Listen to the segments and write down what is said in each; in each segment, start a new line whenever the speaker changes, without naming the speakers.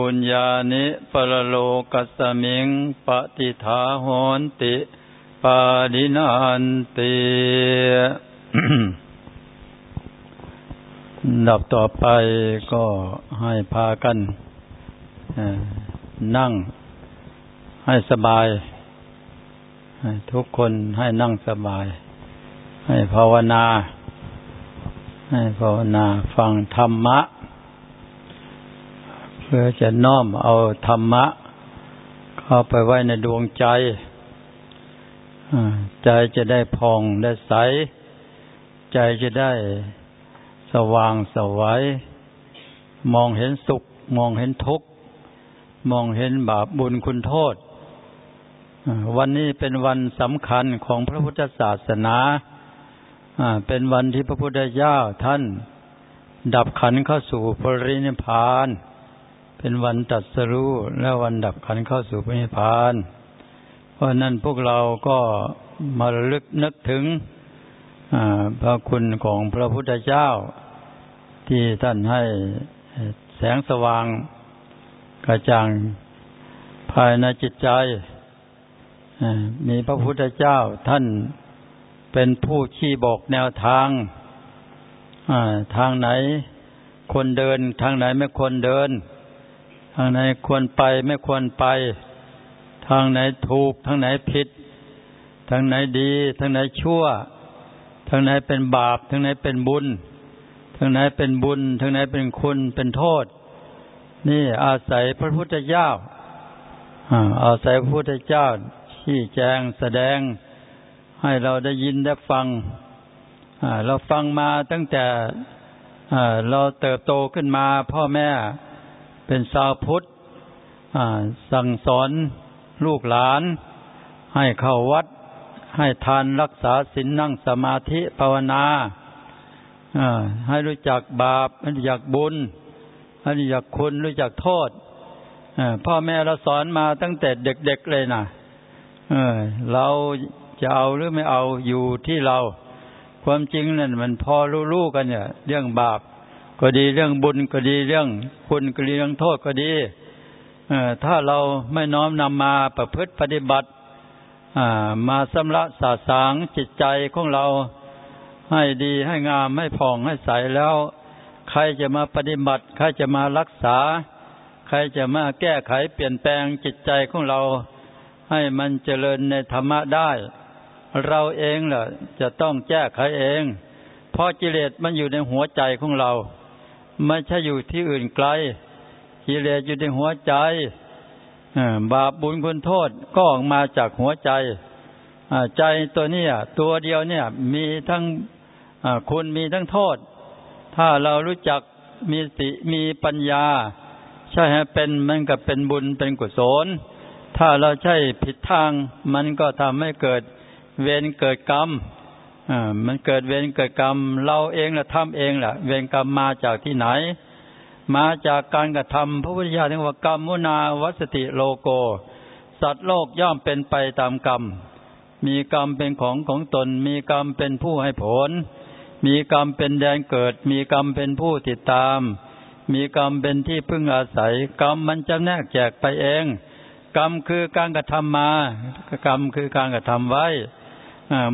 ปุญญานิปรโลกัสมิงปฏิทาหนติปาดินานติดับต่อไปก็ให้พากันนั่งให้สบาย ทุกคนให้นั่งสบาย ให้ภาวนา ให้ภาวนาฟังธรรมะ เพื่อจะน้อมเอาธรรมะ เข้าไปไว้ในดวงใจใจจะได้พองได้ใส ใจจะได้สว่างสวัยมองเห็นสุข มองเห็นทุกข์มองเห็นบาปบุญคุณโทษ วันนี้เป็นวันสำคัญของพระพุทธศาสนาเป็นวันที่พระพุทธเจ้าท่าน ดับขันเข้าสู่พรินิพพาน เป็นวันตัดสรู้และวันดับขันเข้าสู่พระนิพพาน เพราะนั้นพวกเราก็มาลึกนึกถึงพระคุณของพระพุทธเจ้า ที่ท่านให้แสงสว่างกระจ่างภายในจิตใจมีพระพุทธเจ้าท่านเป็นผู้ชี้บอกแนวทางทางไหนควรเดิน ทางไหนไม่ควรเดิน ทางไหนควรไปไม่ควรไป ทางไหนถูก ทางไหนผิด ทางไหนดี ทางไหนชั่ว ทางไหนเป็นบาป ทางไหนเป็นบุญ ทางไหนเป็นบุญ ทางไหนเป็นคุณเป็นโทษ นี่อาศัยพระพุทธเจ้าอาศัยพระพุทธเจ้าชี้แจงแสดง ให้เราได้ยินได้ฟังเราฟังมาตั้งแต่เราเติบโตขึ้นมาพ่อแม่ เป็นสาวพุทธสั่งสอนลูกหลาน ให้เข้าวัด ให้ทานรักษาศีลนั่งสมาธิภาวนาให้รู้จักบาปให้รู้จักบุญให้รู้จักคุณรู้จักโทษพ่อแม่เราสอนมาตั้งแต่เด็กๆเลยนะเราจะเอาหรือไม่เอาอยู่ที่เรา ความจริงนั่นมันพอรู้ๆกันเนี่ย เรื่องบาป ก็ดีเรื่องบุญก็ดีเรื่องคุณก็ดีเรื่องโทษก็ดีถ้าเราไม่น้อมนำมาประพฤติปฏิบัติมาสำระสาสางจิตใจของเราให้ดีให้งามให้ผ่องให้ใสแล้ว ใครจะมาปฏิบัติ ใครจะมารักษา ใครจะมาแก้ไขเปลี่ยนแปลงจิตใจของเรา ให้มันเจริญในธรรมะได้ เราเองล่ะจะต้องแก้ไขเอง เพราะกิเลสมันอยู่ในหัวใจของเรา ไม่ใช่อยู่ที่อื่นไกลกิเลสอยู่ในหัวใจบาปบุญคุณโทษก็ออกมาจากหัวใจใจตัวนี้ตัวเดียวเนี่ย มีทั้งคุณมีทั้งโทษ ถ้าเรารู้จักมีสติมีปัญญา ใช่ฮะเป็นมันก็เป็นบุญเป็นกุศล ถ้าเราใช่ผิดทาง มันก็ทำให้เกิดเวรเกิดกรรม มันเกิดเวรเกิดกรรม เราเองแหละทำเองแหละเวรกรรมมาจากที่ไหน มาจากการกระทำพระพุทธเจ้าถึงว่ากรรมมุนาวัสติโลโก สัตว์โลกย่อมเป็นไปตามกรรม มีกรรมเป็นของของตน มีกรรมเป็นผู้ให้ผล มีกรรมเป็นแดนเกิด มีกรรมเป็นผู้ติดตาม มีกรรมเป็นที่พึ่งอาศัย กรรมมันจะแนกแจกไปเอง กรรมคือการกระทำมา กรรมคือการกระทำไว้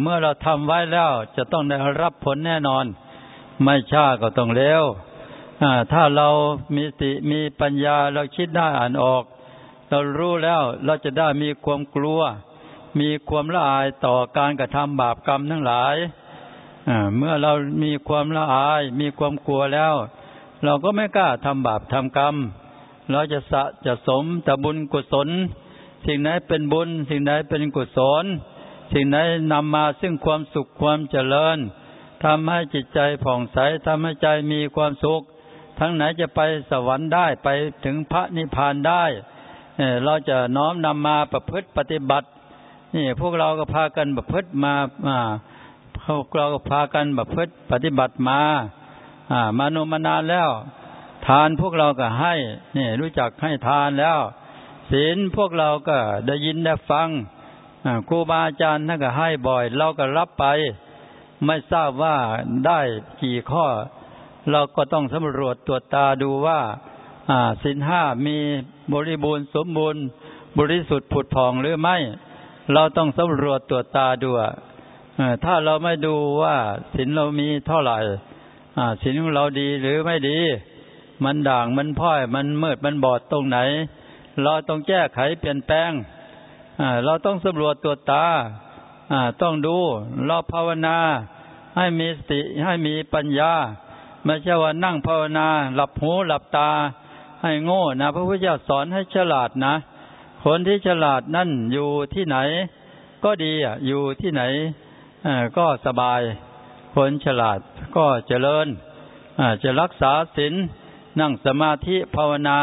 เมื่อเราทำไว้แล้วจะต้องได้รับผลแน่นอน ไม่ช้าก็ต้องเร็วถ้าเรามีติมีปัญญาเราคิดได้อ่านออก เรารู้แล้วเราจะได้มีความกลัว มีความละอายต่อการกระทำบาปกรรมทั้งหลายเมื่อเรามีความละอาย มีความกลัวแล้ว เราก็ไม่กล้าทำบาปทำกรรม เราจะสะจะสมแต่บุญกุศล สิ่งไหนเป็นบุญ สิ่งไหนเป็นกุศล สิ่งไหนนำมาซึ่งความสุขความเจริญทำให้จิตใจผ่องใสทำให้ใจมีความสุข ทั้งไหนจะไปสวรรค์ได้ไปถึงพระนิพพานได้เราจะน้อมนำมาประพฤติปฏิบัติ นี่พวกเราก็พากันประพฤติมาพวกเราก็พากันประพฤติปฏิบัติมา อ่า มานมานานแล้ว ทานพวกเราก็ให้นี่รู้จักให้ทานแล้ว ศีลพวกเราก็ได้ยินได้ฟัง ครูบาอาจารย์ท่านก็ให้บ่อย เราก็รับไป ไม่ทราบว่าได้กี่ข้อ เราก็ต้องสำรวจตรวจตาดูว่าสินห้ามีบริบูรณ์สมบูรณ์บริสุทธิ์ผุดผ่องหรือไม่ เราต้องสำรวจตรวจตาดูถ้าเราไม่ดูว่าสินเรามีเท่าไหร่สินของเราดีหรือไม่ดี มันด่างมันพ้อยมันมืดมันบอดตรงไหน เราต้องแก้ไขเปลี่ยนแปลง เราต้องสำรวจตรวตาต้องดูเราภาวนา ให้มีสติให้มีปัญญา ไม่ใช่ว่านั่งภาวนา หลับหูหลับตา ให้โง่นะพระพุทธเจ้าสอนให้ฉลาดนะ คนที่ฉลาดนั่นอยู่ที่ไหน ก็ดีอะอยู่ที่ไหนก็สบาย คนฉลาดก็เจริญจะรักษาศีลนั่งสมาธิภาวนา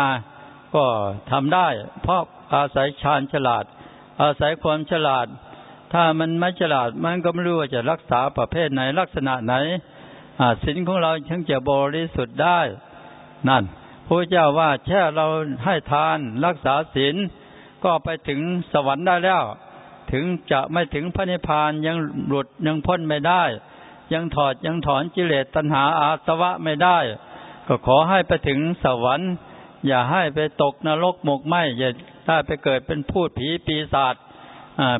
ก็ทำได้ เพราะอาศัยฌานฉลาด อาศัยความฉลาด ถ้ามันไม่ฉลาดมันก็ไม่รู้ว่าจะรักษาประเภทไหนลักษณะไหนศีลของเราถึงจะบริสุทธิ์ได้ นั่นพระเจ้าว่าแค่เราให้ทานรักษาศีลก็ไปถึงสวรรค์ได้แล้ว ถึงจะไม่ถึงพระนิพพานยังหลุดยังพ้นไม่ได้ ยังถอดยังถอนกิเลสตัณหาอาสวะไม่ได้ ก็ขอให้ไปถึงสวรรค์ อย่าให้ไปตกนรกหมกไหมอย่าได้ไปเกิดเป็นพูดผีปีศาจ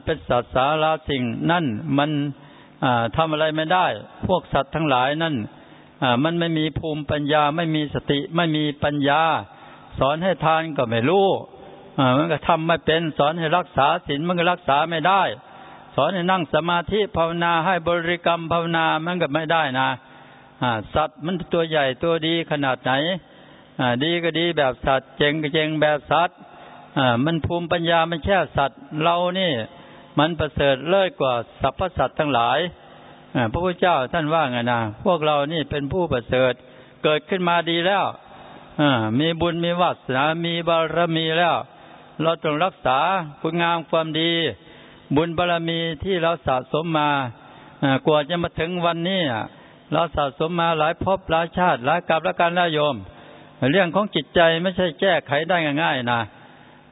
เป็นสัตว์สาราสิ่งนั่นมันทำอะไรไม่ได้ พวกสัตว์ทั้งหลายนั่นมันไม่มีภูมิปัญญาไม่มีสติไม่มีปัญญา สอนให้ทานก็ไม่รู้มันก็ทำไม่เป็น สอนให้รักษาศีลมันก็รักษาไม่ได้ สอนให้นั่งสมาธิภาวนาให้บริกรรมภาวนามันก็ไม่ได้นะสัตว์มันตัวใหญ่ตัวดีขนาดไหน ดีก็ดีแบบสัตว์เจงก็เจงแบบสัตว์มันภูมิปัญญามันแค่สัตว์ เรานี่มันประเสริฐเลิศกว่าสรรพสัตว์ทั้งหลายพระพุทธเจ้าท่านว่าไงนะพวกเรานี่เป็นผู้ประเสริฐเกิดขึ้นมาดีแล้วมีบุญมีวาสนา มีบารมีแล้ว เราต้องรักษาคุณงามความดี บุญบารมีที่เราสะสมมากว่าจะมาถึงวันนี้เราสะสมมาหลายภพหลายชาติหลายกับและการละโยม เรื่องของจิตใจไม่ใช่แก้ไขได้ง่ายๆนะ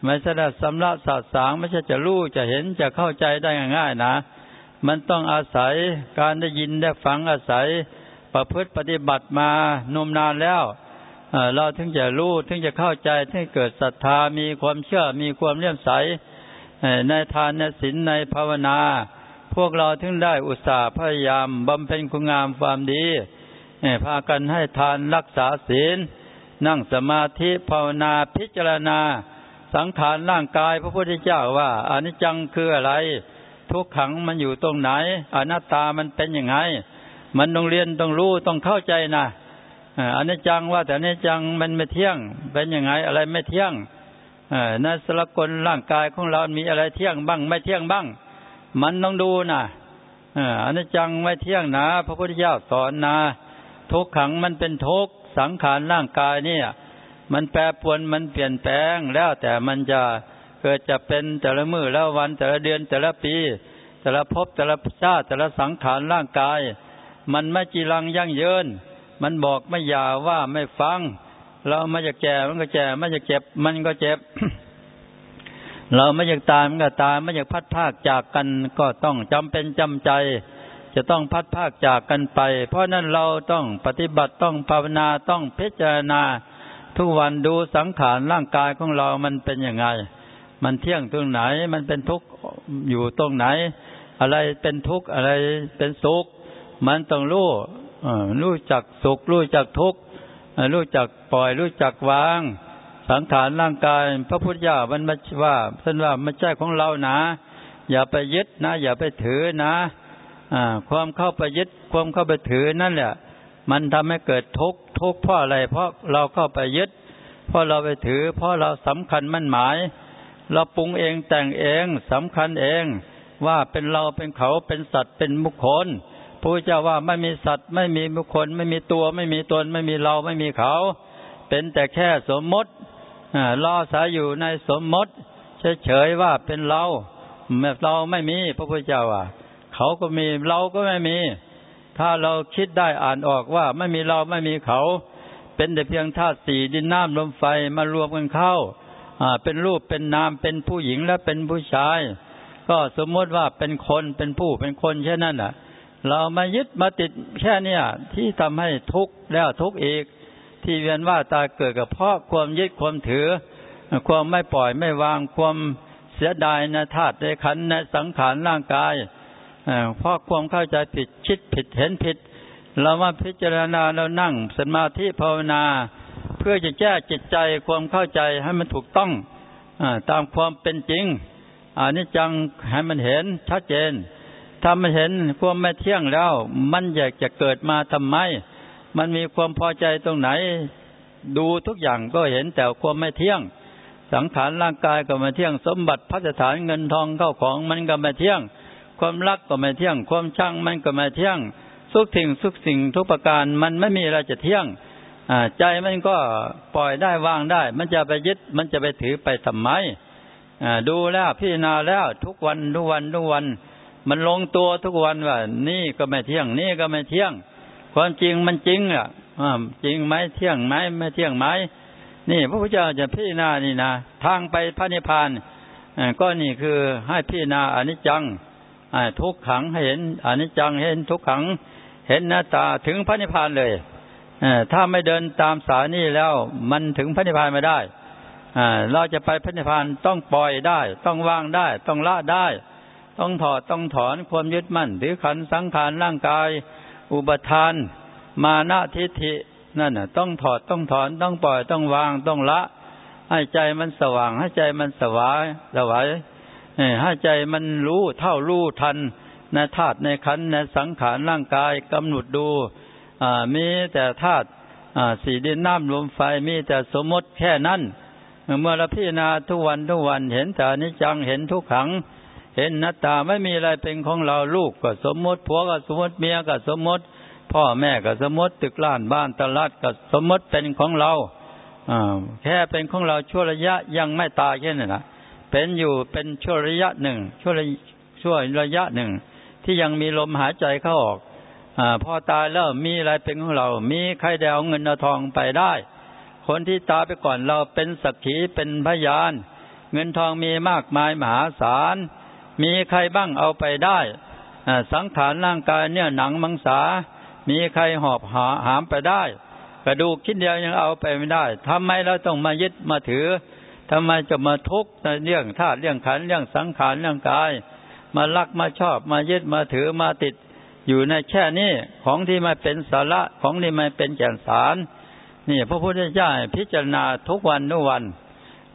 ไม่ใช่สำลักสาสางไม่ใช่จะรู้จะเห็นจะเข้าใจได้ง่ายๆนะมันต้องอาศัยการได้ยินได้ฟังอาศัย ประพฤติปฏิบัติมานมนานแล้วเราถึงจะรู้ถึงจะเข้าใจถึงเกิดศรัทธามีความเชื่อมีความเลื่อมใสในทานในศีลในภาวนา พวกเราถึงได้อุตส่าห์พยายามบำเพ็ญคุณงามความดีพากันให้ทานรักษาศีล นั่งสมาธิภาวนาพิจารณา สังขารร่างกายพระพุทธเจ้าว่าอนิจจังคืออะไร ทุกขังมันอยู่ตรงไหนอนัตตามันเป็นยังไง มันต้องเรียนต้องรู้ต้องเข้าใจนะอนิจจังว่า แต่อนิจจังมันไม่เที่ยง เป็นยังไง อะไรไม่เที่ยงในสลกลร่างกายของเรา มีอะไรเที่ยงบ้าง ไม่เที่ยงบ้าง มันต้องดูนะอนิจจังไม่เที่ยงนะพระพุทธเจ้าสอนนะทุกขังมันเป็นทุก สังขารร่างกายเนี่ย มันแปรปรวนมันเปลี่ยนแปลงแล้วแต่มันจะเกิดจะเป็นแต่ละมือแล้ววันแต่ละเดือนแต่ละปี แต่ละภพแต่ละชาติแต่ละสังขารร่างกาย มันไม่จีรังยั่งยืนมันบอกไม่ยาว่าไม่ฟัง เราไม่อยากแก่มันก็แก่ไม่อยากเจ็บ มันก็เจ็บ เราไม่อยากตายมันก็ตายไม่อยากพัดภาคจากกันก็ต้องจำเป็นจำใจ จะต้องพัดภาคจากกันไป เพราะนั้นเราต้องปฏิบัติต้องภาวนาต้องพิจารณา ทุกวันดูสังขารร่างกายของเรามันเป็นยังไง มันเที่ยงตรงไหน มันเป็นทุกข์อยู่ตรงไหน อะไรเป็นทุกข์อะไรเป็นสุข มันต้องรู้รู้จักสุขรู้จักทุกข์รู้จักปล่อยรู้จักวาง สังขารร่างกาย พระพุทธเจ้ามันมาว่าท่านว่าไม่ใช่ของเรานะ อย่าไปยึดนะ อย่าไปถือนะ ความเข้าไปยึดความเข้าไปถือนั่นแหละ มันทำให้เกิดทุกข์ทุกข์เพราะอะไร เพราะเราเข้าไปยึด เพราะเราไปถือ เพราะเราสำคัญมั่นหมาย เราปรุงเองแต่งเองสำคัญเอง ว่าเป็นเราเป็นเขาเป็นสัตว์เป็นบุคคลพระเจ้าว่าไม่มีสัตว์ไม่มีบุคคล ไม่มีตัว ไม่มีตน ไม่มีเราไม่มีเขา เป็นแต่แค่สมมติล่อสายอยู่ในสมมติเฉยๆว่าเป็นเราเราไม่มีพระพุทธเจ้าว่า เขาก็มี เราก็ไม่มี ถ้าเราคิดได้อ่านออกว่า ไม่มีเราไม่มีเขา เป็นแต่เพียงธาตุสี่ดินน้ำลมไฟมารวมกันเข้า อ่า เป็นรูปเป็นนามเป็นผู้หญิงและเป็นผู้ชาย ก็สมมติว่าเป็นคนเป็นผู้เป็นคนแค่นั้นอะ เรามายึดมาติดแค่เนี้ยที่ทำให้ทุกข์แล้วทุกข์อีก ที่เวียนว่าตาเกิดกับเพราะความยึดความถือ ความไม่ปล่อยไม่วางความเสียดายในธาตุในขันในสังขารร่างกาย เพราะความเข้าใจผิดคิดผิดเห็นผิด เรามาพิจารณาเรานั่งสมาธิภาวนา เพื่อจะแก้จิตใจความเข้าใจให้มันถูกต้องอตามความเป็นจริงอันนี้จังให้มันเห็นชัดเจน ถ้ามันเห็นความไม่เที่ยงแล้ว มันอยากจะเกิดมาทำไม มันมีความพอใจตรงไหน ดูทุกอย่างก็เห็นแต่ความไม่เที่ยง สังขารร่างกายก็ไม่เที่ยง สมบัติพัฒฐานเงินทองเข้าของมันก็ไม่เที่ยง ความรักก็ไม่เที่ยง ความช่างมันก็ไม่เที่ยงทุกสิ่งทุกสิ่งทุกประการมันไม่มีอะไรจะเที่ยงใจมันก็ปล่อยได้วางได้ มันจะไปยึดมันจะไปถือไปทำไมดูแล้วพิจารณาแล้วทุกวันทุกวันทุกวัน มันลงตัวทุกวันว่า นี่ก็ไม่เที่ยง นี่ก็ไม่เที่ยง ความจริงมันจริงอะจริงไหมเที่ยงไหมไม่เที่ยงไหมนี่พระพุทธเจ้าจะพิจารณานี่นะทางไปพระนิพพานก็นี่คือให้พิจารณาอนิจจัง ทุกขังให้เห็นอนิจจังเห็นทุกขังเห็นหน้าตาถึงพระนิพพานเลยถ้าไม่เดินตามสายนี้แล้วมันถึงพระนิพพานไม่ได้เราจะไปพระนิพพานต้องปล่อยได้ ต้องวางได้ ต้องละได้ ต้องถอดต้องถอนความยึดมั่นถือขันสังขารร่างกาย อุปทาน มานะทิฏฐินั่นน่ะ ต้องถอดต้องถอนต้องปล่อยต้องวางต้องละ ให้ใจมันสว่างให้ใจมันสวายสวาย ให้ใจมันรู้เท่ารู้ทันในธาตุในขันในสังขารร่างกายกำหนดดูมีแต่ธาตุสีดินน้ำลมไฟมีแต่สมมติแค่นั้น เมื่อเราพิจารณาทุกวันทุกวันเห็นแต่นิจังเห็นทุกขัง เห็นหน้าตาไม่มีอะไรเป็นของเราลูกก็สมมติผัวก็สมมติเมียก็สมมติ พ่อแม่ก็สมมติตึกล้านบ้านตลาดก็สมมติเป็นของเราแค่เป็นของเราชั่วระยะยังไม่ตายแค่นั้นนะ เป็นอยู่เป็นชั่วระยะหนึ่งชั่วระชั่วระยะหนึ่ง ที่ยังมีลมหายใจเข้าออกอพอตายแล้วมีอะไรเป็นของเรา มีใครได้เอาเงินเอาทองไปได้ คนที่ตายไปก่อนเราเป็นสักขีเป็นพยาน เงินทองมีมากมายมหาศาล มีใครบ้างเอาไปได้สังขารร่างกายเนี่ยหนังมังสา มีใครหอบหาหามไปได้ กระดูกชิ้นเดียวยังเอาไปไม่ได้ทำไมเราต้องมายึดมาถือ ทำไมจะมาทุกข์ในเรื่องธาตุเรื่องขันเรื่องสังขารเรื่องกาย มาลักมาชอบมายึดมาถือมาติด อยู่ในแค่นี้ของที่มาเป็นสาระของที่มาเป็นแก่นสาร นี่พระพุทธเจ้าพิจารณาทุกวันทุกวัน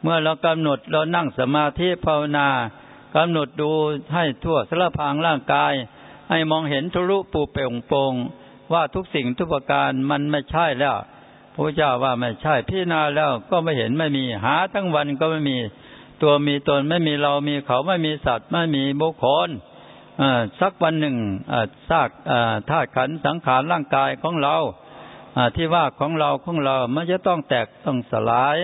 เมื่อเรากำหนดเรานั่งสมาธิภาวนากำหนดดูให้ทั่วสารพางร่างกาย ให้มองเห็นทุรุปูเป่งโปงว่าทุกสิ่งทุกประการมันไม่ใช่แล้ว พระเจ้าว่าไม่ใช่พิจารณาแล้วก็ไม่เห็นไม่มีหาทั้งวันก็ไม่มีตัวมีตนไม่มีเรามีเขาไม่มีสัตว์ไม่มีบุคคลสักวันหนึ่งซากธาตุขันสังขารร่างกายของเราที่ว่าของเราของเรามันจะต้องแตกต้องสลาย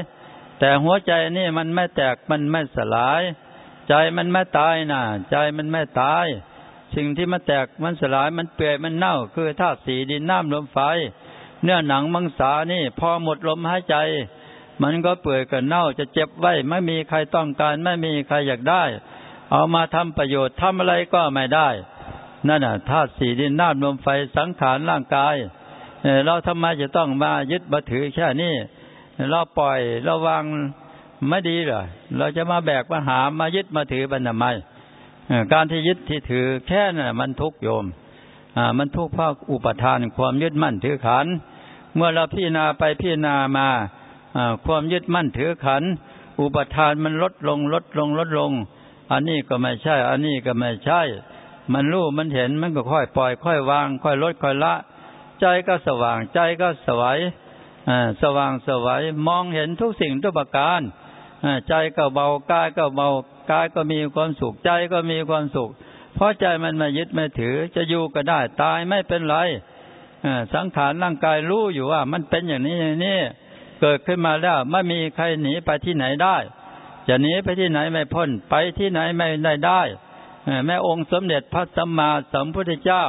แต่หัวใจนี่มันไม่แตกมันไม่สลาย ใจมันไม่ตายนะใจมันไม่ตาย สิ่งที่มันแตกมันสลายมันเปื่อยมันเน่า คือธาตุสีดินน้ำลมไฟ เนื้อหนังมังสานี่ พอหมดลมหายใจ มันก็เปื่อยกันเน่าจะเจ็บไว้ ไม่มีใครต้องการ ไม่มีใครอยากได้ เอามาทำประโยชน์ทำอะไรก็ไม่ได้ นั่นน่ะธาตุสีดินน้ำลมไฟสังขารร่างกายเราทำไมจะต้องมายึดมาถือแค่นี้เราปล่อยเราวางไม่ดีเหรอเราจะมาแบกมาหามายึดมาถือบันทำไมการที่ยึดที่ถือแค่นั้นมันทุกโยมมันทุกข์เพราะอุปทานความยึดมั่นถือขัน เมื่อเราพิจารณาไปพิจารณามาความยึดมั่นถือขัน อุปทานมันลดลงลดลงลดลง อันนี้ก็ไม่ใช่ อันนี้ก็ไม่ใช่ มันรู้มันเห็นมันก็ค่อยปล่อย ค่อยวาง ค่อยลดค่อยละ ใจก็สว่างใจก็สวยสว่างสวยมองเห็นทุกสิ่งทุกประการใจก็เบากายก็เบากายก็มีความสุขใจก็มีความสุข เพราะใจมันไม่ยึดไม่ถือจะอยู่ก็ได้ตายไม่เป็นไร สังขารร่างกายรู้อยู่ว่า มันเป็นอย่างนี้อย่างนี้เกิดขึ้นมาแล้วไม่มีใครหนีไปที่ไหนได้ จะหนีไปที่ไหนไม่พ้นไปที่ไหนไม่ได้ได้แม่องค์สมเด็จพระสัมมาสัมพุทธเจ้า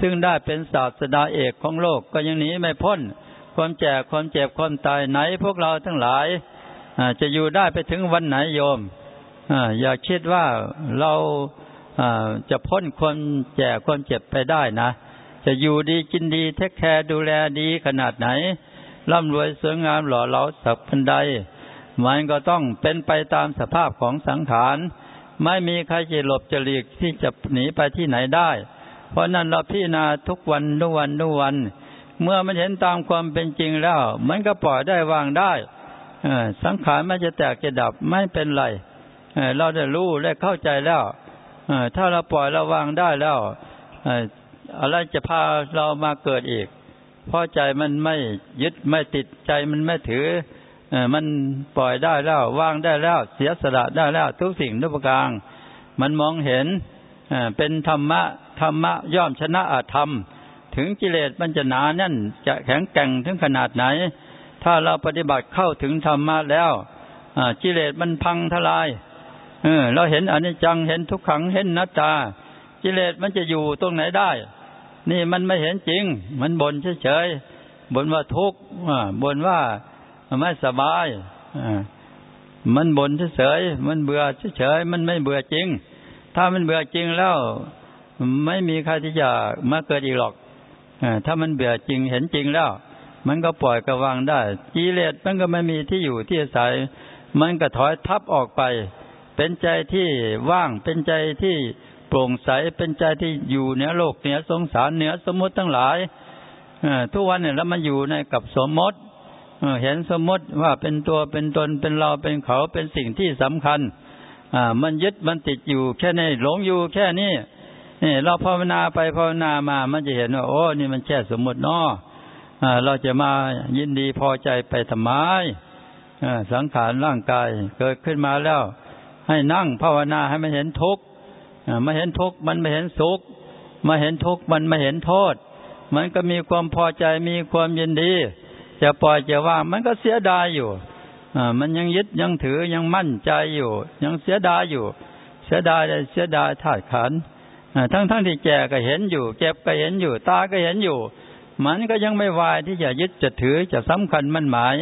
ซึ่งได้เป็นศาสดาเอกของโลกก็ยังหนีไม่พ้น ความแก่ความเจ็บความตายไหนพวกเราทั้งหลายจะอยู่ได้ไปถึงวันไหนโยมอย่าคิดว่าเราจะพ้นความแก่ความเจ็บไปได้นะ จะอยู่ดีกินดีเทคแคร์ดูแลดีขนาดไหน ร่ำรวยสวยงามหล่อเหลาสักพันใด มันก็ต้องเป็นไปตามสภาพของสังขาร ไม่มีใครจะหลบจะหลีกที่จะหนีไปที่ไหนได้ เพราะนั้นเราพิจารณาทุกวันทุกวันทุกวัน เมื่อมันเห็นตามความเป็นจริงแล้ว มันก็ปล่อยได้วางได้สังขารมันจะแตกจะดับไม่เป็นไรเราได้รู้และเข้าใจแล้วถ้าเราปล่อยเราวางได้แล้ว อะไรจะพาเรามาเกิดอีก เพราะใจมันไม่ยึดไม่ติดใจมันไม่ถือมันปล่อยได้แล้วว่างได้แล้ว เสียสละได้แล้วทุกสิ่งทุกประการมันมองเห็นเป็นธรรมะธรรมะย่อมชนะอาธรรม ถึงกิเลสมันจะหนาแน่นจะแข็งแกร่งถึงขนาดไหน ถ้าเราปฏิบัติเข้าถึงธรรมะแล้วกิเลสมันพังทลายเเราเห็นอนิจจังเห็นทุกขังเห็นนัตตากิเลสมันจะอยู่ตรงไหนได้ นี่มันไม่เห็นจริง มันบ่นเฉยๆบ่นว่าทุกข์บ่นว่าไม่สบายมันบ่นเฉยๆมันเบื่อเฉยๆมันไม่เบื่อจริง ถ้ามันเบื่อจริงแล้ว ไม่มีใครที่จะมาเกิดอีกหรอกถ้ามันเบื่อจริงเห็นจริงแล้ว มันก็ปล่อยกระวางได้กิเลสมันก็ไม่มีที่อยู่ที่อาศัย มันก็ถอยทับออกไป เป็นใจที่ว่างเป็นใจที่ ปร่งใสเป็นใจที่อยู่เหนือโลกเหนือสงสารเหนือสมมติทั้งหลายทุกวันเนี่ยแล้วมันอยู่ในกับสมมติเห็นสมมติว่าเป็นตัวเป็นตนเป็นเราเป็นเขาเป็นสิ่งที่สำคัญมันยึดมันติดอยู่แค่นี้หลงอยู่แค่นี้นี่เราภาวนาไปภาวนามา มันจะเห็นว่าโอ้นี่มันแค่สมมติเนาะเราจะมายินดีพอใจไปทำไมสังขารร่างกายเกิดขึ้นมาแล้ว ให้นั่งภาวนาให้มันเห็นทุกข์ มาเห็นทุกข์มันไม่เห็นสุขมาเห็นทุกข์มันไม่เห็นโทษ มันก็มีความพอใจมีความยินดี จะปล่อยจะว่างมันก็เสียดายอยู่มันยังยึดยังถือยังมั่นใจอยู่ ยังเสียดายอยู่ เสียดายเสียดายธาตุขันทั้งทั้งที่แก่ก็เห็นอยู่ เจ็บก็เห็นอยู่ ตาก็เห็นอยู่ มันก็ยังไม่วายที่จะยึดจะถือจะสำคัญมั่นหมาย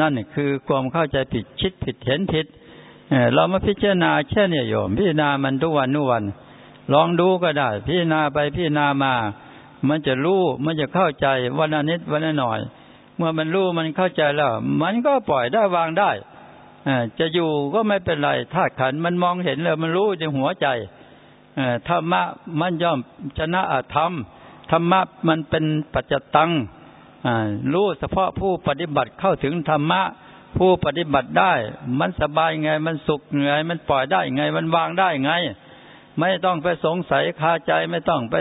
นั่นคือความเข้าใจผิดคิดผิดเห็นผิด เรามาพิจารณาแค่เนี่ยโยม พิจารณามันทุกวันทุกวัน ลองดูก็ได้ พิจารณาไปพิจารณามา มันจะรู้มันจะเข้าใจวันละนิดวันละหน่อย เมื่อมันรู้มันเข้าใจแล้ว มันก็ปล่อยได้วางได้จะอยู่ก็ไม่เป็นไรธาตุขันมันมองเห็นเลยมันรู้ในหัวใจธรรมะมันย่อมชนะอธรรมธรรมะมันเป็นปัจจตังรู้เฉพาะผู้ปฏิบัติเข้าถึงธรรมะ ผู้ปฏิบัติได้ มันสบายไง มันสุขไง มันปล่อยได้ไง มันวางได้ไง ไม่ต้องไปสงสัยคาใจไม่ต้องไป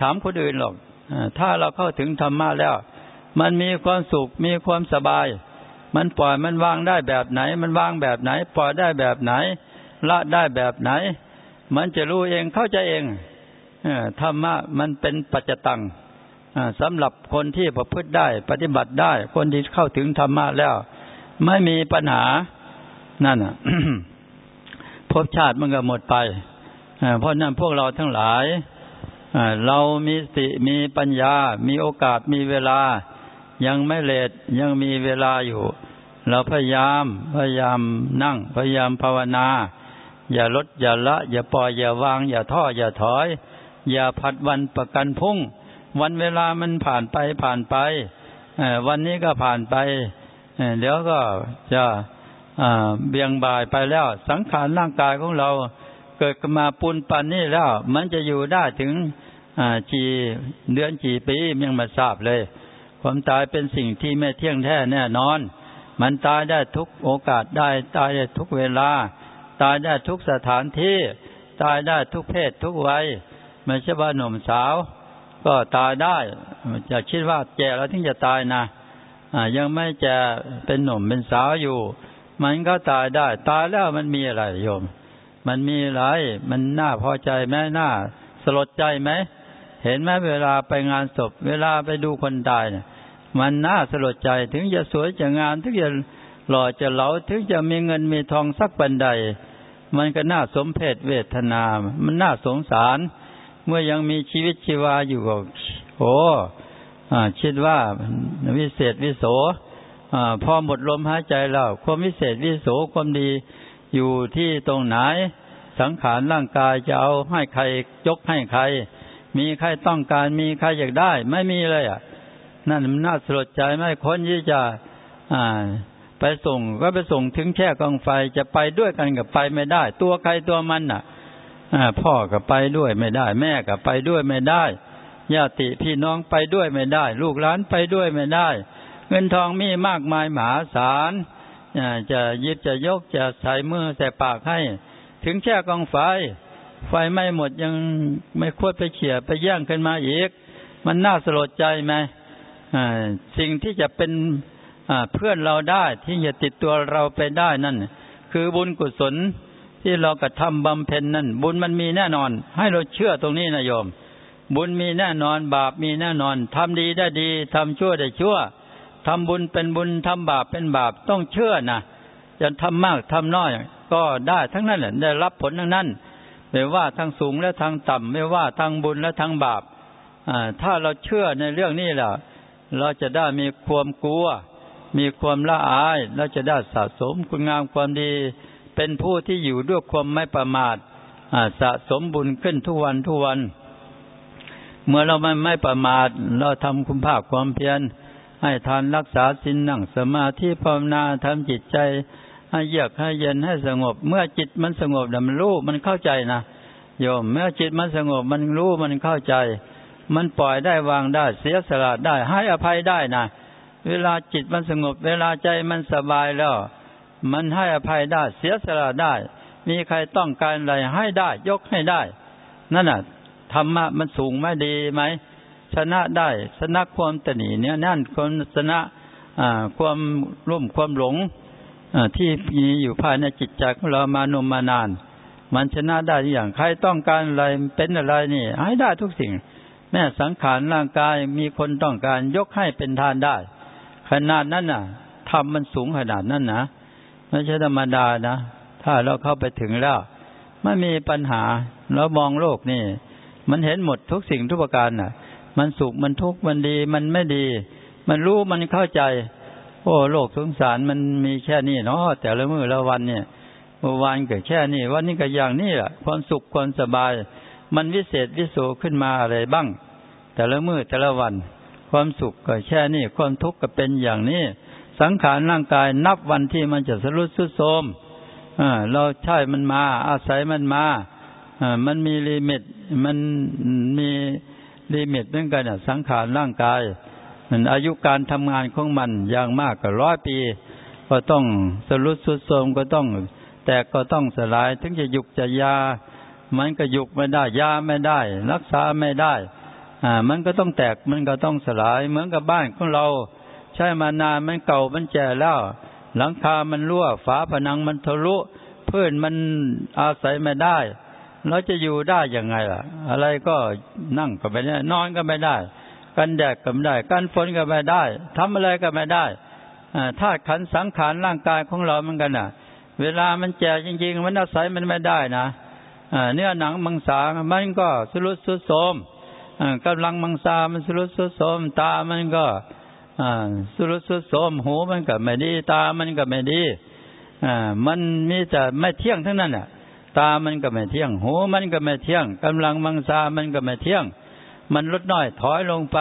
ถามคนอื่นหรอกถ้าเราเข้าถึงธรรมะแล้ว มันมีความสุขมีความสบาย มันปล่อยมันวางได้แบบไหน มันวางแบบไหน ปล่อยได้แบบไหน ละได้แบบไหน มันจะรู้เองเข้าใจเองธรรมะมันเป็นปัจจตังสำหรับคนที่ประพฤติได้ ปฏิบัติได้ คนที่เข้าถึงธรรมะแล้ว ไม่มีปัญหา นั่นอะภพชาติมันก็หมดไปเพราะนั้นพวกเราทั้งหลายเรามีสติมีปัญญา มีโอกาสมีเวลา ยังไม่เลทยังมีเวลาอยู่ เราพยายามพยายามนั่ง พยายามภาวนา อย่าลดอย่าละ อย่าปล่อยอย่าวาง อย่าท้ออย่าถอย อย่าผัดวันประกันพุ่ง วันเวลามันผ่านไปผ่านไปวันนี้ก็ผ่านไป เดี๋ยวก็จะเบี่ยงบ่ายไปแล้ว สังขารร่างกายของเราเกิดมาปุนปันนี่แล้ว มันจะอยู่ได้ถึงจีเดือนจีปียังมาทราบเลย ความตายเป็นสิ่งที่ไม่เที่ยงแท้แน่นอน มันตายได้ทุกโอกาสได้ ตายได้ทุกเวลา ตายได้ทุกสถานที่ ตายได้ทุกเพศทุกวัยไม่ใช่ว่าหนุ่มสาว ก็ตายได้จะคิดว่าแก่แล้วถึงจะตายนะ ยังไม่จะเป็นหนุ่มเป็นสาวอยู่ มันก็ตายได้ ตายแล้วมันมีอะไรโยม มันมีอะไร มันน่าพอใจไหมน่าสลดใจไหมเห็นไหมเวลาไปงานศพ เวลาไปดูคนตายเนี่ย มันน่าสลดใจถึงจะสวยจะงามถึงจะหล่อจะเหลาถึงจะมีเงินมีทองสักบันได มันก็น่าสมเพศเวทนา มันน่าสงสาร เมื่อยังมีชีวิตชีวาอยู่ก็โอ้ คิดว่าวิเศษวิโสพอหมดลมหายใจแล้วความวิเศษวิโสความดีอยู่ที่ตรงไหน สังขารร่างกายจะเอาให้ใครยกให้ใคร มีใครต้องการมีใครอยากได้ ไม่มีเลยอะ นั่นมันน่าสลดใจไหมคนที่จะ อ่า ไปส่งก็ไปส่งถึงแค่กองไฟจะไปด้วยกันกับไปไม่ได้ ตัวใครตัวมันน่ะพ่อก็ไปด้วยไม่ได้ แม่ก็ไปด้วยไม่ได้ ญาติพี่น้องไปด้วยไม่ได้ ลูกหลานไปด้วยไม่ได้ เงินทองมีมากมายมหาศาลจะยิบจะยกจะใส่มือใส่ปากให้ ถึงแค่กองไฟ ไฟไม่หมดยังไม่ควรไปเขี่ยไปแย่งขึ้นมาอีก มันน่าสลดใจไหมสิ่งที่จะเป็นเพื่อนเราได้ที่จะติดตัวเราไปได้นั่น คือบุญกุศลที่เรากระทำบำเพ็ญนั่น บุญมันมีแน่นอน ให้เราเชื่อตรงนี้นะโยม บุญมีแน่นอนบาปมีแน่นอนทำดีได้ดีทำชั่วได้ชั่วทำบุญเป็นบุญทำบาปเป็นบาปต้องเชื่อนะจะทำมากทำน้อย ก็ได้ทั้งนั้นแหละได้รับผลทั้งนั้น ไม่ว่าทางสูงและทางต่ำไม่ว่าทางบุญและทางบาปถ้าเราเชื่อในเรื่องนี้แหละเราจะได้มีความกลัว มีความละอายเราจะได้สะสมคุณงามความดี เป็นผู้ที่อยู่ด้วยความไม่ประมาทสะสมบุญขึ้นทุกวันทุกวัน เมื่อเราไม่ไม่ประมาทเราทำคุณภาพความเพียรให้ทานรักษาสินนั่งสมาธิภาวนาทำจิตใจ ให้เยือกให้เย็นให้สงบ เมื่อจิตมันสงบมันรู้มันเข้าใจนะโยม เมื่อจิตมันสงบมันรู้มันเข้าใจ มันปล่อยได้วางได้เสียสละได้ ให้อภัยได้นะเวลาจิตมันสงบ เวลาใจมันสบายแล้ว มันให้อภัยได้เสียสละได้ มีใครต้องการอะไรให้ได้ ยกให้ได้ นั่นน่ะ ธรรมะมันสูงไหมดีไหมชนะได้ชนะความตนีเนี่ยนั่นคนชนะความร่วมความหลงที่มีอยู่ภายในจิตใจของเรามานมมานาน มันชนะได้อย่างใครต้องการอะไรเป็นอะไรนี่ให้ได้ทุกสิ่ง แม้สังขารร่างกายมีคนต้องการยกให้เป็นทานได้ ขนาดนั้นน่ะทำมันสูงขนาดนั้นนะไม่ใช่ธรรมดานะถ้าเราเข้าไปถึงแล้วไม่มีปัญหาเรามองโลกนี่ มันเห็นหมดทุกสิ่งทุกประการน่ะ มันสุขมันทุกข์มันดี มันไม่ดี มันรู้มันเข้าใจ โอ้โลกสงสารมันมีแค่นี้เนาะแต่ละมื้อละวันเนี่ยเมื่อวานก็แค่นี้วันนี้ก็อย่างนี้แหละความสุขความสบาย มันวิเศษวิโสขึ้นมาอะไรบ้าง แต่ละมื้อแต่ละวัน ความสุขก็แค่นี้ความทุกข์ก็เป็นอย่างนี้ สังขารร่างกายนับวันที่มันจะชำรุดทรุดโทรมเราใช้มันมา อาศัยมันมา มันมี limit มันมี limit เหมือนกันสังขารร่างกายมันอายุการทำงานของมันอย่างมากก็ร้อยปี ก็ต้องชำรุดทรุดโทรมก็ต้อง แตกก็ต้องสลาย ถึงจะยุกจะยา มันก็ยุกไม่ได้ยาไม่ได้ รักษาไม่ได้ อ่า มันก็ต้องแตกมันก็ต้องสลาย เหมือนกับบ้านของเรา ใช้มานานมันเก่ามันแก่แล้ว หลังคามันรั่วฝาผนังมันทะลุพื้นมันอาศัยไม่ได้ เราจะอยู่ได้ยังไงล่ะ อะไรก็นั่งก็ไม่ได้ นอนก็ไม่ได้ กันแดดก็ไม่ได้ กันฝนก็ไม่ได้ทำอะไรก็ไม่ได้ธาตุขันสังขารร่างกายของเราเหมือนกันน่ะ เวลามันแจกจริง ๆ มันอาศัยมันไม่ได้นะเนื้อหนังมังสา มันก็สลุดสุดโทมกำลังมังสา มันสลุดสุดโทมตา มันก็สลุดสุดโทมหูมันก็ไม่ดี ตา มันก็ไม่ดีมันมีแต่ไม่เที่ยงทั้งนั้นอะ ตามันก็ไม่เที่ยง หูมันก็ไม่เที่ยงกำลังมังสามันก็ไม่เที่ยง มันลดน้อยถอยลงไป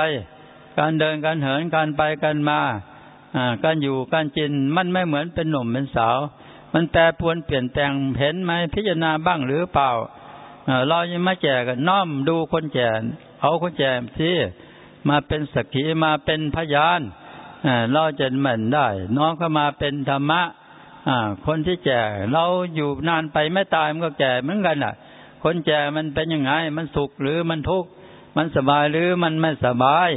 การเดินการเหินการไปการมาการอยู่การกินมันไม่เหมือนเป็นหนุ่มเป็นสาว มันแปรปวนเปลี่ยนแปลงเห็นไหมพิจารณาบ้างหรือเปล่าเรายังม่แก่กันน้อมดูคนแก่เอาคนแก่ที่มาเป็นสักขีมาเป็นพยานเราจะเหมือนได้ น้องเข้ามาเป็นธรรมะ คนที่แก่ เราอยู่นานไปไม่ตายมันก็แก่เหมือนกันอะ คนแก่มันเป็นยังไง มันสุขหรือมันทุกข์มันสบายหรือมันไม่สบาย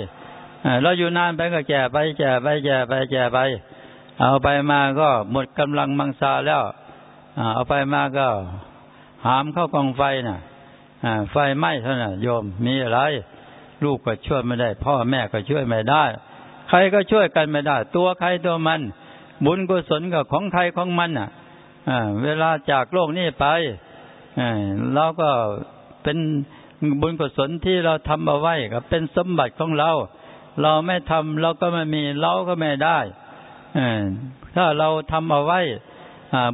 เราอยู่นานไปก็แก่ไปแก่ไปแก่ไปแก่ไป เอาไปมาก็หมดกำลังมังสาแล้วเอาไปมาก็หามเข้ากองไฟน่ะไฟไหม้เท่านั้นโยมมีอะไร ลูกก็ช่วยไม่ได้ พ่อแม่ก็ช่วยไม่ได้ ใครก็ช่วยกันไม่ได้ ตัวใครตัวมัน บุญกุศลกับของใครของมันอะเวลาจากโลกนี้ไปเราก็เป็นบุญกุศลที่เราทำเอาไว้ก็เป็นสมบัติของเรา เราไม่ทำเราก็ไม่มีเราก็ไม่ได้ถ้าเราทำเอาไว้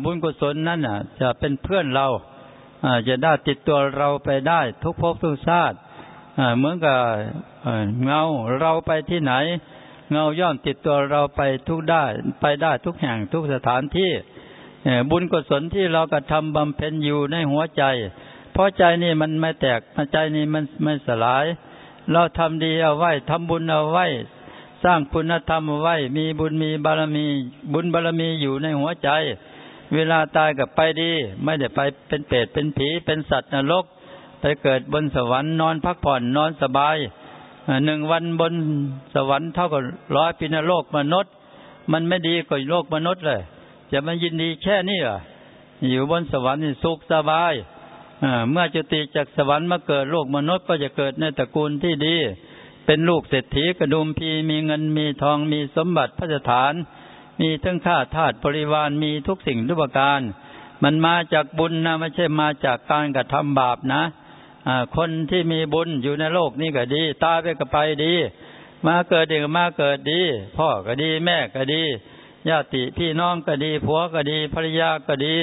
บุญกุศลนั้นจะเป็นเพื่อนเราจะได้ติดตัวเราไปได้ ทุกภพทุกชาติเหมือนกับเงาเราไปที่ไหน เงาย่อมติดตัวเราไปทุกได้ไปได้ทุกแห่งทุกสถานที่บุญกุศลที่เรากระทำบำเพ็ญอยู่ในหัวใจ เพราะใจนี่มันไม่แตกใจนี่มันไม่สลาย เราทำดีเอาไว้ทำบุญเอาไว้ สร้างคุณธรรมเอาไว้ มีบุญมีบารมี บุญบารมีอยู่ในหัวใจ เวลาตายกับไปดี ไม่ได้ไปเป็นเปรตเป็นผีเป็นสัตว์นรก ไปเกิดบนสวรรค์นอนพักผ่อนนอนสบาย หนึ่งวันบนสวรรค์เท่ากับร้อยปีในโลกมนุษย์ มันไม่ดีกว่าโลกมนุษย์เลย จะมายินดีแค่นี้เหรออยู่บนสวรรค์สุขสบายเมื่อจุติจากสวรรค์มาเกิดโลกมนุษย์ก็จะเกิดในตระกูลที่ดี เป็นลูกเศรษฐีกระดุมพีมีเงินมีทองมีสมบัติพระสถาน มีทั้งข้าทาสบริวารมีทุกสิ่งทุกประการ มันมาจากบุญนะไม่ใช่มาจากการกระทำบาปนะ คนที่มีบุญอยู่ในโลกนี้ก็ดี ตายไปก็ไปดี มาเกิดเด็กมาเกิดดี พ่อก็ดีแม่ก็ดีญาติพี่น้องก็ดีผัวก็ดีภรรยาก็ดี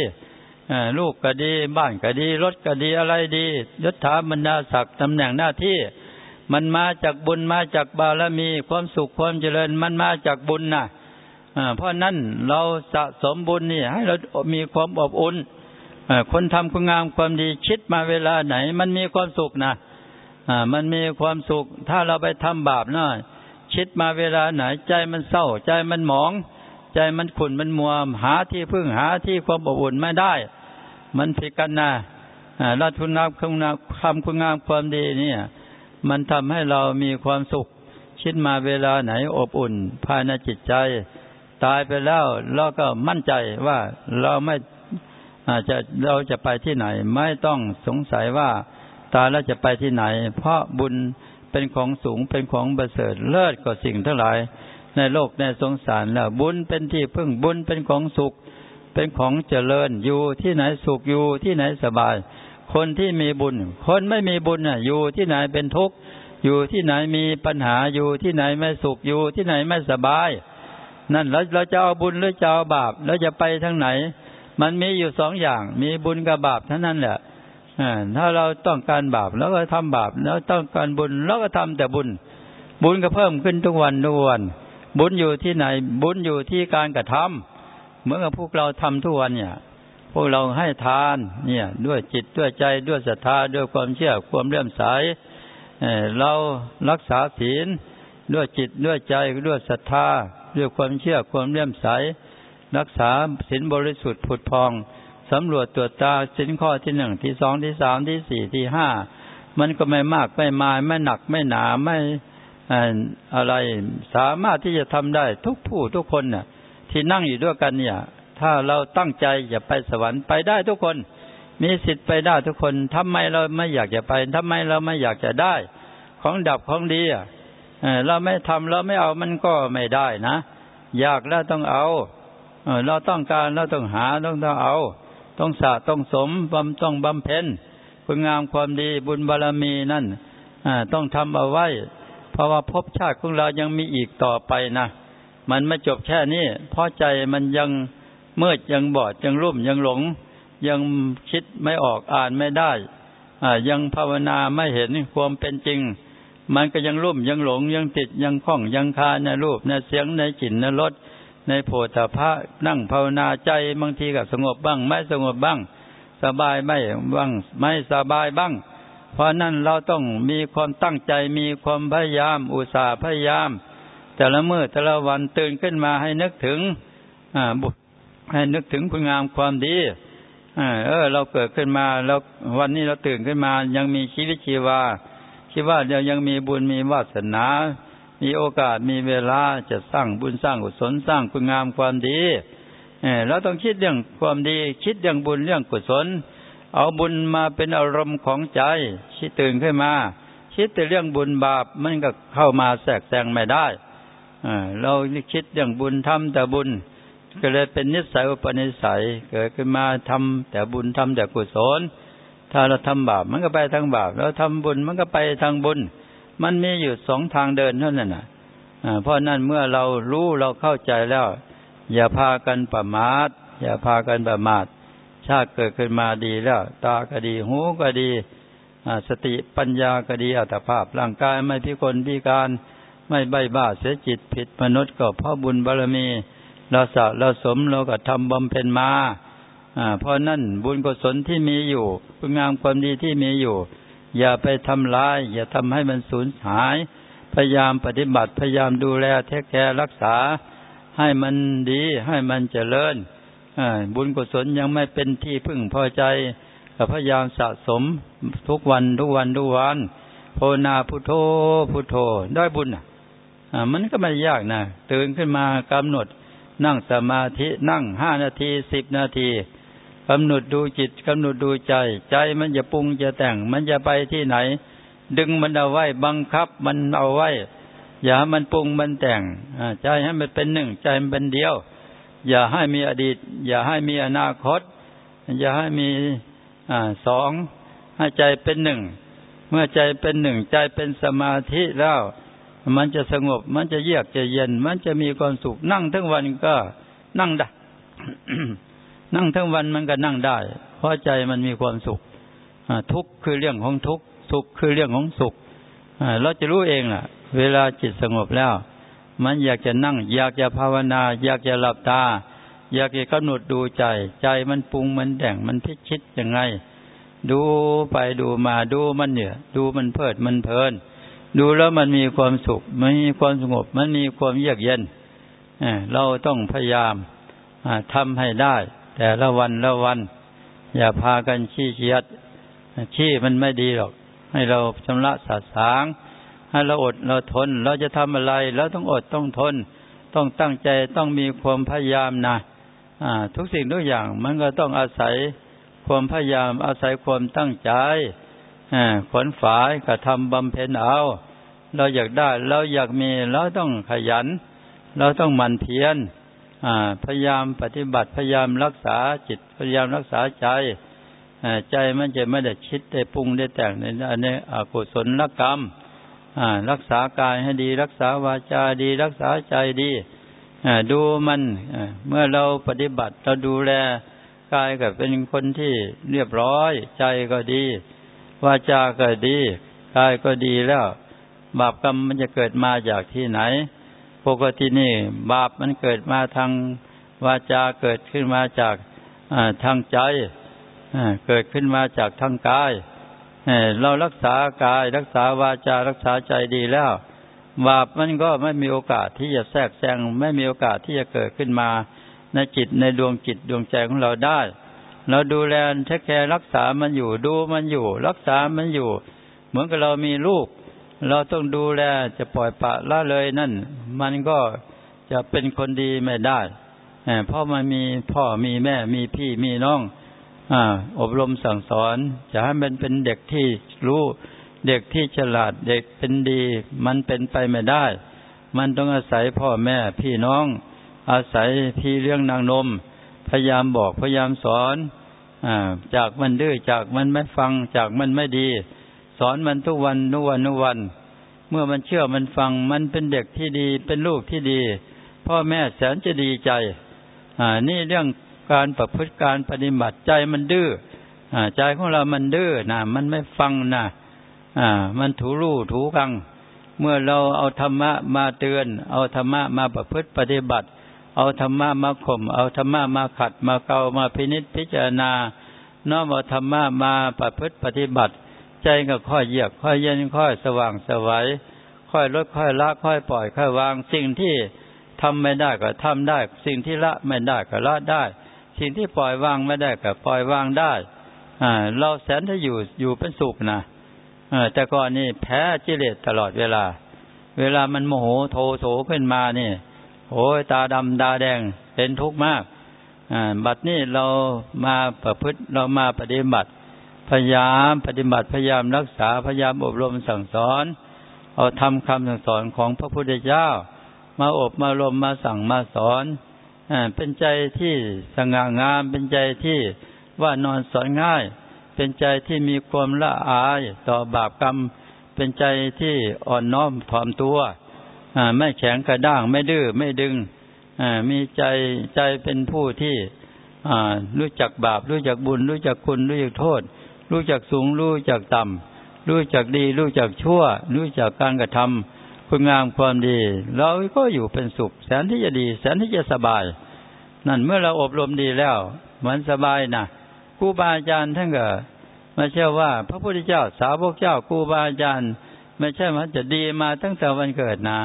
ลูกก็ดี บ้านก็ดี รถก็ดีอะไรดียศถาบรรดาศักดิ์ตำแหน่งหน้าที่ มันมาจากบุญมาจากบารมีความสุขความเจริญมันมาจากบุญนะเพราะนั้นเราสะสมบุญนี่ให้เรามีความอบอุ่น คนทำคุณงามความดีคิดมาเวลาไหน มันมีความสุขนะมันมีความสุข ถ้าเราไปทำบาปนะคิดมาเวลาไหน ใจมันเศร้า ใจมันหมอง ใจมันขุ่นมันมัวหาที่พึ่งหาที่ความอบอุ่นไม่ได้ มันผิดกันนะเราทุนนับคุณงามคำคุณงามความดีเนี่ย มันทำให้เรามีความสุข คิดมาเวลาไหนอบอุ่น ภายในจิตใจ ตายไปแล้วเราก็มั่นใจว่าเราไม่ อาจจะเราจะไปที่ไหน ไม่ต้องสงสัยว่า ตายแล้วจะไปที่ไหน เพราะบุญเป็นของสูงเป็นของประเสริฐเลิศกว่าสิ่งทั้งหลาย ในโลกในสงสารแล้วบุญเป็นที่พึ่งบุญเป็นของสุข เป็นของเจริญอยู่ที่ไหนสุขอยู่ที่ไหนสบาย คนที่มีบุญ คนไม่มีบุญน่ะ อยู่ที่ไหนเป็นทุกข์อยู่ที่ไหนมีปัญหาอยู่ที่ไหนไม่สุขอยู่ที่ไหนไม่สบาย นั่นเราเราจะเอาบุญหรือจะเอาบาปแล้วจะไปทางไหน มันมีอยู่สองอย่าง มีบุญกับบาปเท่านั้นแหละถ้าเราต้องการบาปแล้วก็ทำบาป แล้วต้องการบุญแล้วก็ทำแต่บุญ บุญก็เพิ่มขึ้นทุกวันทุกวัน บุญอยู่ที่ไหน บุญอยู่ที่การกระทำเหมือนกับพวกเราทำทุกวันเนี่ย พวกเราให้ทาน เนี่ย ด้วยจิตด้วยใจด้วยศรัทธาด้วยความเชื่อความเลื่อมใสเรารักษาศีลด้วยจิตด้วยใจด้วยศรัทธาด้วยความเชื่อความเลื่อมใส รักษาศีลบริสุทธิ์ผุดพองสำรวจตรวจตาศีลข้อที่หนึ่งที่สองที่สามที่สี่ที่ห้ามันก็ไม่มากไม่มายไม่หนักไม่หนาไม่อะไรสามารถที่จะทำได้ทุกผู้ทุกคนเนี่ยที่นั่งอยู่ด้วยกันเนี่ย ถ้าเราตั้งใจจะไปสวรรค์ไปได้ทุกคน มีสิทธิ์ไปได้ทุกคนทำไมเราไม่อยากจะไปทำไมเราไม่อยากจะได้ ของดับของดีอะเราไม่ทำเราไม่เอามันก็ไม่ได้นะ อยากแล้วต้องเอา เราต้องการเราต้องหาต้องต้องเอา ต้องสะต้องสมบำต้องบำเพ็ญคุณงามความดีบุญบารรมีนั่นต้องทำเอาไว้ เพราะว่าภพชาติของเรายังมีอีกต่อไปนะมันไม่จบแค่นี้เพราะใจมันยังมืดยังบอดยังรุ่มยังหลง ยังคิดไม่ออกอ่านไม่ได้ยังภาวนาไม่เห็นความเป็นจริง มันก็ยังรุ่มยังหลงยังติดยังคล้องยังคาในรูปในเสียงในกลิ่นในรส ในโพธพะนั่งภาวนาใจบางทีก็สงบบ้าง ไม่สงบบ้าง สบายไม่บ้าง ไม่สบายบ้าง เพราะนั้นเราต้องมีความตั้งใจมีความพยายาม อุตสาห์พยายาม แต่ละมื้อแต่ละวันตื่นขึ้นมาให้นึกถึงอ่าบุให้นึกถึงคุณงามความดีเออ เราเกิดขึ้นมาแล้ววันนี้เราตื่นขึ้นมายังมีชีวิตชีวาคิดว่าเรายังมีบุญมีวาสนา มีโอกาสมีเวลาจะสร้างบุญสร้างกุศลสร้างคุณงามความดีเราต้องคิดเรื่องความดี คิดเรื่องบุญเรื่องกุศล เอาบุญมาเป็นอารมณ์ของใจคิดตื่นขึ้นมา คิดแต่เรื่องบุญบาปมันก็เข้ามาแทรกแซงไม่ได้เราคิดเรื่องบุญทำแต่บุญ ก็เลยเป็นนิสัยอุปนิสัย เกิดขึ้นมาทำแต่บุญทำแต่กุศล ถ้าเราทำบาปมันก็ไปทางบาปเราทำบุญมันก็ไปทางบุญ มันมีอยู่สองทางเดินเท่านั้นน่ะเพราะนั้นเมื่อเรารู้เราเข้าใจแล้ว อย่าพากันประมาท อย่าพากันประมาท ชาติเกิดขึ้นมาดีแล้ว ตาก็ดีหูก็ดีสติปัญญาก็ดีอัตภาพ ร่างกายไม่พิกลพิการไม่ใบบ้าเสียจิตผิดมนุษย์ก็เพราะบุญบารมี เราสะเราสมเราก็ทำบำเพ็ญมาอ่าเพราะนั่นบุญกุศลที่มีอยู่คุณงามความดีที่มีอยู่ อย่าไปทำลาย อย่าทำให้มันสูญหาย พยายามปฏิบัติพยายามดูแลเทคแคร์รักษา ให้มันดี ให้มันเจริญบุญกุศลยังไม่เป็นที่พึ่งพอใจก็พยายามสะสมทุกวันทุกวันทุกวันภาวนาพุทโธพุทโธได้บุญอะมันก็ไม่ยากนะตื่นขึ้นมากำหนดนั่งสมาธินั่งห้านาทีสิบนาที กำหนดดูจิตกำหนดดูใจ ใจมันจะปรุงจะแต่ง มันจะไปที่ไหน ดึงมันเอาไว้บังคับมันเอาไว้ อย่ามันปรุงมันแต่งใจให้มันเป็นหนึ่ง ใจมันเป็นเดียว อย่าให้มีอดีต อย่าให้มีอนาคต อย่าให้มีอสองให้ใจเป็นหนึ่ง เมื่อใจเป็นหนึ่ง ใจเป็นสมาธิแล้ว มันจะสงบ มันจะเยือกจะเย็น มันจะมีความสุขนั่งทั้งวันก็นั่งได้ นั่งทั้งวันมันก็นั่งได้ เพราะใจมันมีความสุขทุกข์คือเรื่องของทุกข์สุขคือเรื่องของสุขเราจะรู้เองล่ะ เวลาจิตสงบแล้ว มันอยากจะนั่ง อยากจะภาวนา อยากจะหลับตา อยากจะกำหนดดูใจ ใจมันปรุงมันแต่งมันพิชิตยังไง ดูไปดูมาดูมันเนี่ย ดูมันเพลิดมันเพลิน ดูแล้วมันมีความสุข มันมีความสงบ มันมีความเยือกเย็นเราต้องพยายามทำให้ได้ แต่ละวันละวัน อย่าพากันขี้เกียจขี้มันไม่ดีหรอก ให้เราชำระสาสาง ให้เราอดเราทน เราจะทำอะไรเราต้องอดต้องทน ต้องตั้งใจต้องมีความพยายามนะทุกสิ่งทุกอย่างมันก็ต้องอาศัยความพยายามอาศัยความตั้งใจขนฝายกระทำบำเพ็ญเอา เราอยากได้ เราอยากมี เราต้องขยัน เราต้องหมั่นเพียร พยายามปฏิบัติพยายามรักษาจิตพยายามรักษาใจใจมันจะไม่ได้คิดได้ปรุงได้แต่งในอันนี้อกุศลกรรมรักษากายให้ดี รักษาวาจาดี รักษาใจดีดูมันเมื่อเราปฏิบัติเราดูแลกายก็เป็นคนที่เรียบร้อย ใจก็ดี วาจาก็ดีกายก็ดีแล้ว บาปกรรมมันจะเกิดมาจากที่ไหน ปกตินี่บาปมันเกิดมาทางวาจาเกิดขึ้นมาจากทางใจเกิดขึ้นมาจากทางกายเรารักษากาย รักษาวาจารักษาใจดีแล้ว บาปมันก็ไม่มีโอกาสที่จะแทรกแซงไม่มีโอกาสที่จะเกิดขึ้นมาในจิตในดวงจิตดวงใจของเราได้ เราดูแลเทคแคร์รักษามันอยู่ดูมันอยู่ รักษามันอยู่ เหมือนกับเรามีลูก เราต้องดูแลจะปล่อยปะละเลยนั่น มันก็จะเป็นคนดีไม่ได้เพราะมันมีพ่อมีแม่มีพี่มีน้องออบรมสั่งสอน จะให้มันเป็นเด็กที่รู้ เด็กที่ฉลาดเด็กเป็นดี มันเป็นไปไม่ได้ มันต้องอาศัยพ่อแม่พี่น้อง อาศัยพี่เลี้ยงนางนม พยายามบอกพยายามสอนอจากมันดื้อจากมันไม่ฟังจากมันไม่ดี สอนมันทุกวันทุกวันทุกวัน เมื่อมันเชื่อมันฟัง มันเป็นเด็กที่ดีเป็นลูกที่ดี พ่อแม่แสนจะดีใจ อ่า นี่เรื่องการประพฤติการปฏิบัติใจมันดื้ออ่าใจของเรามันดื้อนะมันไม่ฟังนะอ่า มันถูรูถูกัง เมื่อเราเอาธรรมะมาเตือน เอาธรรมะมาประพฤติปฏิบัติ เอาธรรมะมาข่ม เอาธรรมะมาขัดมาเกามาพินิจพิจารณาน้อมเอาธรรมะมาประพฤติปฏิบัติ ใจก็ค่อยเยือกค่อยเย็นค่อยสว่างสวัยค่อยลดค่อยละค่อยปล่อยค่อยวางสิ่งที่ทำไม่ได้ก็ทำได้ สิ่งที่ละไม่ได้ก็ละได้ สิ่งที่ปล่อยวางไม่ได้ก็ปล่อยวางได้ อ่า เราแสนจะอยู่อยู่เป็นสุขนะแต่ก่อนนี่แพ้จิเลสตลอดเวลา เวลามันโมโหโทโสขึ้นมานี่โอ้ยตาดำตาแดงเป็นทุกข์มากบัดนี้เรามาประพฤติเรามาปฏิบัติ พยายามปฏิบัติพยายามรักษาพยายามอบรมสั่งสอน เอาทำคำสั่งสอนของพระพุทธเจ้า มาอบมาลมมาสั่งมาสอนอเป็นใจที่สง่างาม เป็นใจที่ว่านอนสอนง่าย เป็นใจที่มีความละอายต่อบาปกรรม เป็นใจที่อ่อนน้อมถ่อมตัวไม่แข็งกระด้างไม่ดื้อไม่ดึงมีใจใจเป็นผู้ที่รู้จักบาป รู้จักบุญ รู้จักคุณรู้จักโทษ รู้จักสูง รู้จักต่ำรู้จักดี รู้จักชั่ว รู้จักการกระทำคุณงามความดี เราก็อยู่เป็นสุข แสนที่จะดี แสนที่จะสบาย นั่นเมื่อเราอบรมดีแล้ว มันสบายนะครูบาอาจารย์ท่านก็ไม่ใช่ว่า พระพุทธเจ้าสาวกเจ้าครูบาอาจารย์ ไม่ใช่ว่าจะดีมาตั้งแต่วันเกิดนะ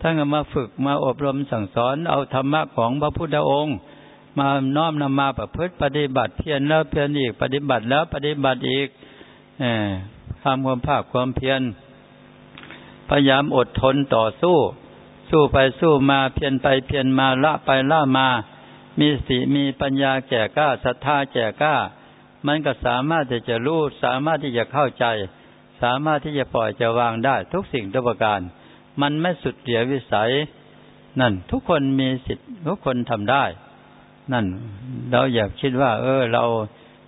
ท่านก็มาฝึกมาอบรมสั่งสอนเอาธรรมะของพระพุทธองค์ มาน้อมนำมาประพฤติปฏิบัติเพียรแล้วเพียรอีก ปฏิบัติแล้วปฏิบัติอีกทำความภาคความเพียรพยายามอดทนต่อสู้ สู้ไปสู้มาเพียรไปเพียรมาละไปละมา มีสติมีปัญญาแก่กล้าศรัทธาแก่กล้า มันก็สามารถที่จะรู้สามารถที่จะเข้าใจ สามารถที่จะปล่อยจะวางได้ ทุกสิ่งทุกประการ มันไม่สุดเดียววิสัย นั่นทุกคนมีสิทธิ์ทุกคนทำได้ นั่น เราอยากคิดว่า เออ เรา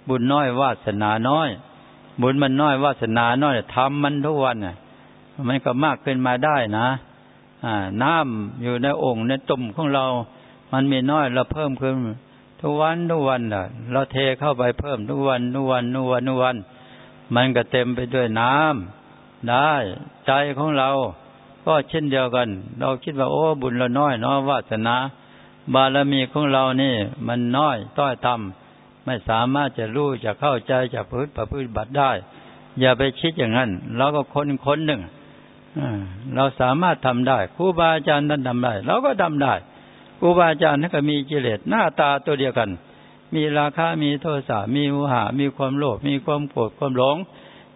บุญน้อยวาสนาน้อย บุญมันน้อยวาสนาน้อยทำมันทุกวันน่ะ มันก็มากขึ้นมาได้นะ อ่า น้ำอยู่ในองค์ในตุ่มของเรา มันมีน้อยเราเพิ่มขึ้น ทุกวันทุกวันอะ เราเทเข้าไปเพิ่มทุกวันทุกวันทุกวันทุกวัน มันก็เต็มไปด้วยน้ำได้ ใจของเรา ก็เช่นเดียวกัน เราคิดว่าโอ้บุญเราน้อยเน้อยวาสนา บารมีของเรานี่ มันน้อยต้อยต่ำไม่สามารถจะรู้จะเข้าใจจะพึ่ประพฤติบัติได้ อย่าไปคิดอย่างนั้นเราก็คนคนหนึ่งเราสามารถทำได้ครูบาอาจารย์ท่านทำได้เราก็ทำได้ครูบาอาจารย์ท่านก็มีกิเลสหน้าตาตัวเดียวกัน มีราคะมีโทสะมีมุหะมีความโลภมีความโกรธความหลง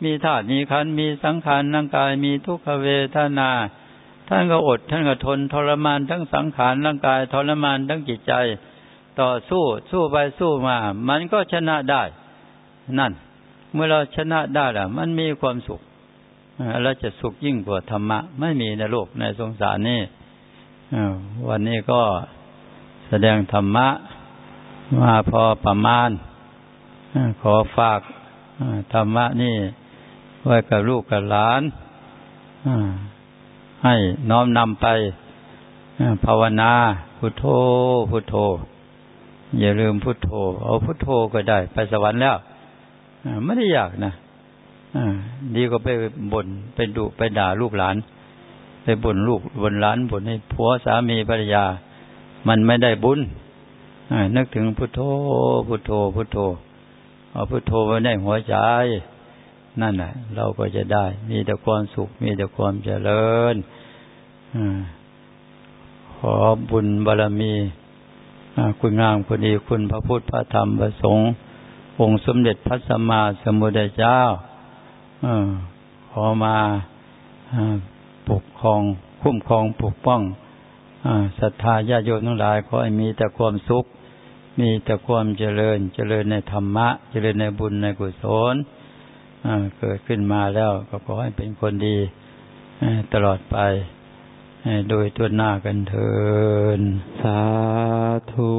มีธาตุมีขันมีสังขารร่างกายมีทุกขเวทนา ท่านก็อด ท่านก็ทนทรมานทั้งสังขารร่างกายทรมานทั้งจิตใจ ต่อสู้สู้ไปสู้มา มันก็ชนะได้ นั่น เมื่อเราชนะได้ล่ะ มันมีความสุขแล้วจะสุขยิ่งกว่าธรรมะ ไม่มีในโลกในสงสารนี่วันนี้ก็แสดงธรรมะ มาพอประมาณ ขอฝากธรรมะนี่ ไว้กับลูกกับหลาน ให้น้อมนำไปภาวนาพุทโธพุทโธ อย่าลืมพุทโธ เอาพุทโธก็ได้ ไปสวรรค์แล้วไม่ได้ยากนะดีก็ไปบน่นไปดุไปด่าลูกหลาน ไปบ่นลูกบ่นหลานบ่นให้ผัวสามีภรรยา มันไม่ได้บุญนึกถึงพุทโธพุทโธพุทโธเอาพุทโธไว้ในหัวใจ นั่นแหละเราก็จะได้ มีแต่ความสุข มีแต่ความเจริญขอบุญบารมีคุณงามคุณดีคุณพระพุทธพระธรรมพระสงฆ์องค์สมเด็จพระสัมมาสัมพุทธเจ้าขอมาปกครองคุ้มครองปกป้องศรัทธาญาโยมทั้งหลายขอให้มีแต่ความสุข มีแต่ความเจริญ เจริญในธรรมะ เจริญในบุญในกุศล เกิดขึ้นมาแล้วก็ขอให้เป็นคนดีตลอดไปโดยตัวหน้ากันเถินสาธุ